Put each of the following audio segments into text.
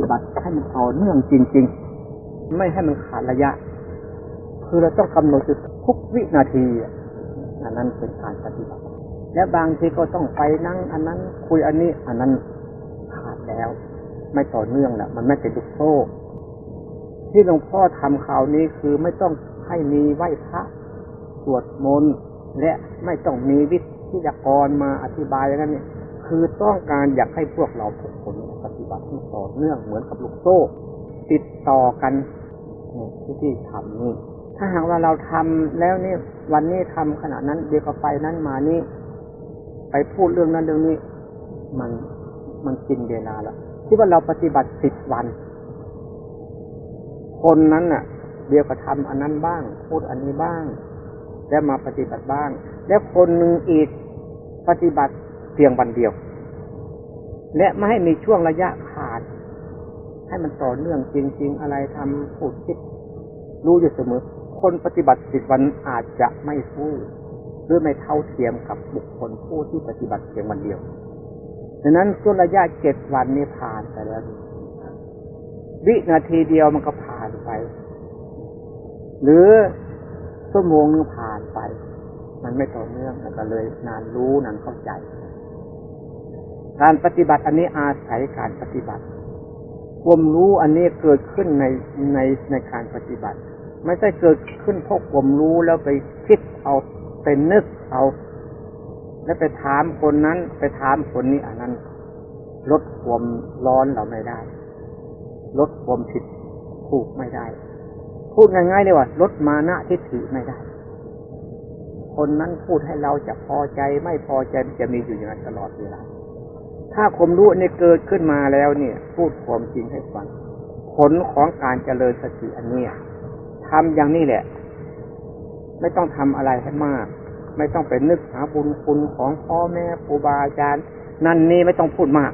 ิบัติให้มันต่อเนื่องจริง ๆ ไม่ให้มันขาดระยะ คือเราต้องกำหนดจุดทุกวินาทีอันนั้นเป็นการปฏิบัติ และบางทีก็ต้องไปนั่ง อันนั้นคุยอันนี้อันนั้นขาดแล้ว ไม่ต่อเนื่องแล้วมันไม่เป็นลูกโซ่ที่หลวงพ่อทำข่าวนี้คือไม่ต้องให้มีไหว้พระสวดมนต์และไม่ต้องมีวิทยากรมาอธิบายอย่างนั้นเนี่ยคือต้องการอยากให้พวกเราทุกคน บัติที่ต่อเนื่องเหมือนกับลูกโซ่ ติดต่อกันที่ที่ทำนี่ถ้าหากว่าเราทำแล้วนี่วันนี้ทำขณะนั้น เดี๋ยวก็ไปนั้นมานี่ ไปพูดเรื่องนั้นเรื่องนี้ มันมันกินเวลาแล้วที่ว่าเราปฏิบัติสิบวัน คนนั้นน่ะ เดี๋ยวก็ทำอันนั้นบ้าง พูดอันนี้บ้าง แล้วมาปฏิบัติบ้าง แล้วคนหนึ่งอีกปฏิบัติเพียงวันเดียว และไม่ให้มีช่วงระยะขาด ให้มันต่อเนื่องจริง ๆ อะไรทำพูดคิด รู้อยู่เสมอ คนปฏิบัติสิบวันอาจจะไม่พูดหรือไม่เท่าเทียมกับบุคคลผู้ที่ปฏิบัติเพียงวันเดียวดังนั้นช่วงระยะเจ็ดวันนี้ผ่านไปแล้ว วินาทีเดียวมันก็ผ่านไป หรือชั่วโมงนึงผ่านไป มันไม่ต่อเนื่องแล้วก็เลยนานรู้นานเข้าใจ การปฏิบัติอันนี้อาศัยการปฏิบัติ ความรู้อันนี้เกิดขึ้นในในในการปฏิบัติ ไม่ใช่เกิดขึ้นเพราะความรู้แล้วไปคิดเอาไปนึกเอา แล้วไปถามคนนั้นไปถามคนนี้อันนั้น ลดความร้อนเราไม่ได้ ลดความผิดถูกไม่ได้ พูดง่ายๆเลยว่าลดมานะทิฏฐิไม่ได้ คนนั้นพูดให้เราจะพอใจไม่พอใจจะมีอยู่อย่างนั้นตลอดเวลา ถ้าความรู้นี่เกิดขึ้นมาแล้วเนี่ย พูดความจริงให้ฟัง ผลของการเจริญสติอันนี้ทำอย่างนี้แหละ ไม่ต้องทำอะไรให้มาก ไม่ต้องไปนึกหาบุญคุณของพ่อแม่ครูบาอาจารย์ นั่นนี่ไม่ต้องพูดมาก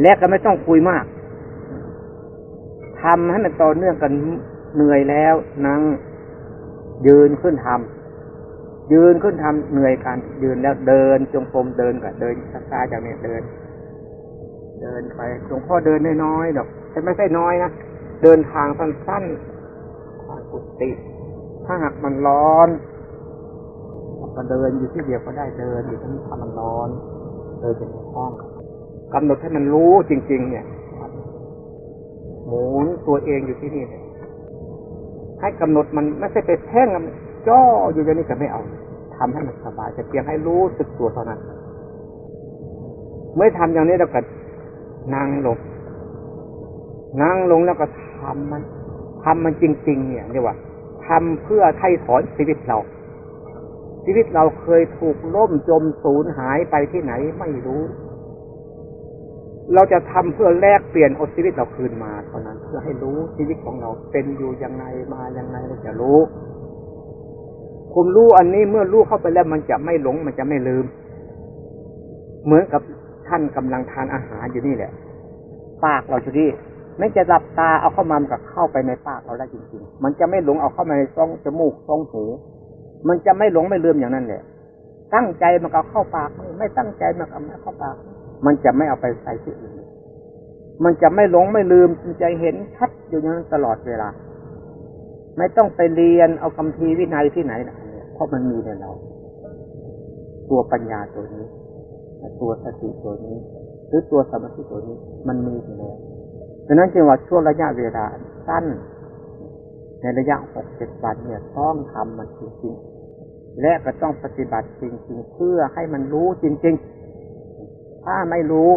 และก็ไม่ต้องคุยมากทำให้มันต่อเนื่องกันเหนื่อยแล้วนั่งยืนขึ้นทำ ยืนขึ้นทำเหนื่อยกันยืนแล้วเดินจงกรมเดินกับเดินช้าๆจากนี้เดิน เดินไปหลวงพ่อเดินน้อยๆดอกแต่ไม่ใช่น้อยนะเดินทางสั้นๆทางกุฏิถ้าหากมันร้อนก็เดินอยู่ที่เดียวก็ได้เดินอยู่ที่ถ้ามันร้อนเดินในห้องกำหนดให้มันรู้จริง ๆ เนี่ยหมุนตัวเองอยู่ที่นี่ให้กำหนดมันไม่ใช่ไปแท่งจ้ออยู่อย่างนี้ก็ไม่เอา ทำให้มันสบายแต่เพียงให้รู้สึกตัวเท่านั้น เมื่อทำอย่างนี้เราก็นั่งลง นั่งลงแล้วก็ทำมันทำมันจริง ๆ เนี่ยเรียกว่าทำเพื่อไถ่ถอนชีวิตเรา ชีวิตเราเคยถูกล่มจมสูญหายไปที่ไหนไม่รู้ เราจะทำเพื่อแลกเปลี่ยนเอาชีวิตเราคืนมาเท่านั้น เพื่อให้รู้ชีวิตของเราเป็นอยู่ยังไงมายังไงเราจะรู้ คุณรู้อันนี้เมื่อรู้เข้าไปแล้วมันจะไม่หลง มันจะไม่ลืม เหมือนกับท่านกำลังทานอาหารอยู่นี่แหละ ปากเราอยู่ที่ไม่จะหลับตาเอาเข้ามามันก็เข้าไปในปากเราได้จริง ๆ มันจะไม่หลงเอาเข้ามาในช่องจมูกช่องหู มันจะไม่หลงไม่ลืมอย่างนั้นแหละ ตั้งใจมันก็เข้าปาก ไม่ตั้งใจมันก็ไม่เข้าปาก มันจะไม่เอาไปใส่ที่อื่น มันจะไม่หลงไม่ลืมมันจะเห็นชัดอยู่อย่างนั้นตลอดเวลา ไม่ต้องไปเรียนเอาคำพีวินัยที่ไหนนะ เพราะมันมีในเรา ตัวปัญญาตัวนี้ ตัวสติตัวนี้ หรือตัวสมาธิตัวนี้ มันมีอยู่แล้วดังนั้นจึงว่าช่วงระยะเวลาสั้น ในระยะหกเจ็ดวันเนี่ยต้องทำมันจริงๆ และก็ต้องปฏิบัติจริง ๆ เพื่อให้มันรู้จริง ๆ ถ้าไม่รู้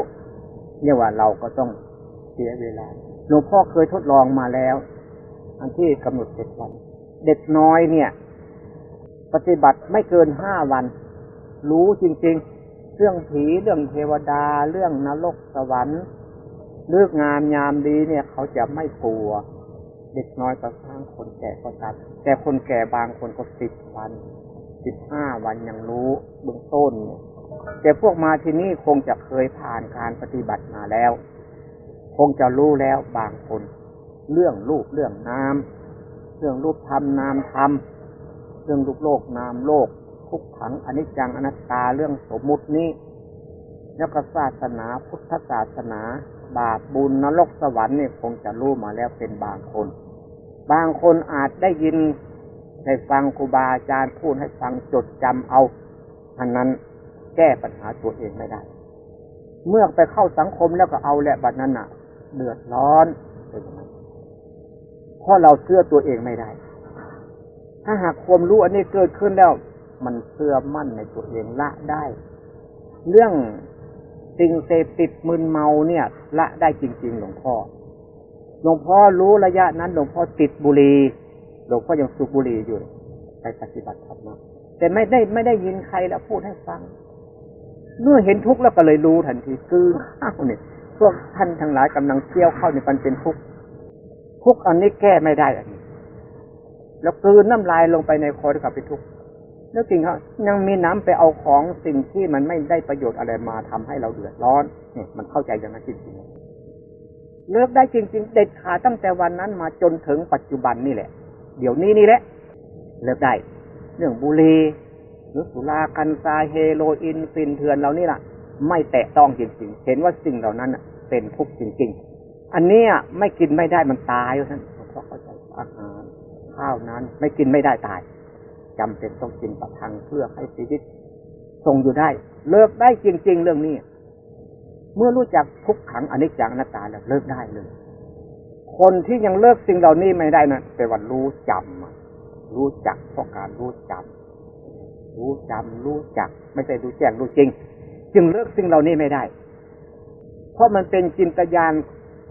เนี่ยว่าเราก็ต้องเสียเวลาหลวงพ่อเคยทดลองมาแล้ว อันที่กำหนดเจ็ดวัน เด็กน้อยเนี่ย ปฏิบัติไม่เกินห้าวัน รู้จริง ๆ เรื่องผีเรื่องเทวดาเรื่องนรกสวรรค์เลือกงามยามดีเนี่ย เขาจะไม่กลัว เด็กน้อยก็สร้างคนแก่ก็ตามแต่คนแก่บางคนก็สิบวันสิบห้าวันยังรู้เบื้องต้น แต่พวกมาที่นี่คงจะเคยผ่านการปฏิบัติมาแล้ว คงจะรู้แล้วบางคน เรื่องรูปเรื่องนามเรื่องรูปธรรมนามธรรม เรื่องรูปโลกนามโลก ทุกขังอนิจจังอนัตตาเรื่องสมมุตินี้แล้วก็ศาสนาพุทธศาสนา บาปบุญนรกสวรรค์เนี่ยคงจะรู้มาแล้วเป็นบางคน บางคนอาจได้ยินได้ฟังครูบาอาจารย์พูดให้ฟังจดจำเอา อันนั้นแก้ปัญหาตัวเองไม่ได้ เมื่อไปเข้าสังคมแล้วก็เอาแหละบัดนั้นน่ะ เดือดร้อนเป็นยังไงเพราะเราเชื่อตัวเองไม่ได้ ถ้าหากความรู้อันนี้เกิดขึ้นแล้ว มันเชื่อมั่นในตัวเองละได้ เรื่องสิ่งเสพติดมึนเมาเนี่ย ละได้จริง ๆ หลวงพ่อ หลวงพ่อรู้ระยะนั้น หลวงพ่อติดบุหรี่หลวงพ่อยังสูบบุหรี่อยู่ไปปฏิบัติธรรมแต่ไม่ได้ไม่ได้ยินใครแล้วพูดให้ฟัง เมื่อเห็นทุกข์แล้วก็เลยรู้ทันทีคือข้าวเนี่ยพวกท่านทั้งหลายกำลังเที่ยวเข้าในมันเป็นทุกข์ทุกข์อันนี้แก้ไม่ได้อัน แล้วกลืนน้ำลายลงไปในคอที่กับเป็นทุกข์แล้วจริงครับยังมีน้ำไปเอาของสิ่งที่มันไม่ได้ประโยชน์อะไรมาทำให้เราเดือดร้อนเนี่ยมันเข้าใจอย่างนั้นจริงๆเลิกได้จริง ๆ เด็ดขาดตั้งแต่วันนั้นมาจนถึงปัจจุบันนี่แหละ เดี๋ยวนี้นี่แหละ เลิกได้ เรื่องบุหรี่หรือสุรากัญชาเฮโรอีนฟินเถื่อนเหล่านี้ล่ะ ไม่แตะต้องจริงๆ เห็นว่าสิ่งเหล่านั้นเป็นทุกข์จริง ๆ อันนี้ไม่กินไม่ได้มันตายท่านเพราะเข้าใจอาหาร ข้าวนั้น ไม่กินไม่ได้ตายจำเป็นต้องกินประทังเพื่อให้ชีวิตทรงอยู่ได้ เลิกได้จริง ๆ เรื่องนี้ เมื่อรู้จักทุกขังอนิจจังอนัตตาแล้วเลิกได้เลย คนที่ยังเลิกสิ่งเหล่านี้ไม่ได้นะแปลว่ารู้จำอะรู้จักเพราะการรู้จำรู้จำรู้จัก ไม่ใช่รู้แจ้งรู้จริง จึงเลิกสิ่งเหล่านี้ไม่ได้ เพราะมันเป็นจินตญาณ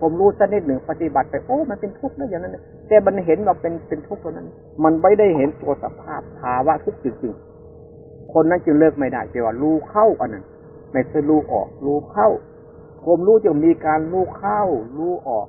ผมรู้สักนิดหนึ่งปฏิบัติไปโอ้มันเป็นทุกข์นะอย่างนั้นแต่มันเห็นว่าเป็นเป็นทุกข์ตัวนั้น มันไม่ได้เห็นตัวสภาพภาวะทุกข์จริงๆคนนั้นจึงเลิกไม่ได้แต่ว่ารู้เข้าอันนั้นไม่ใช่รู้ออก รู้เข้า ผมรู้จึงมีการรู้เข้า รู้ออก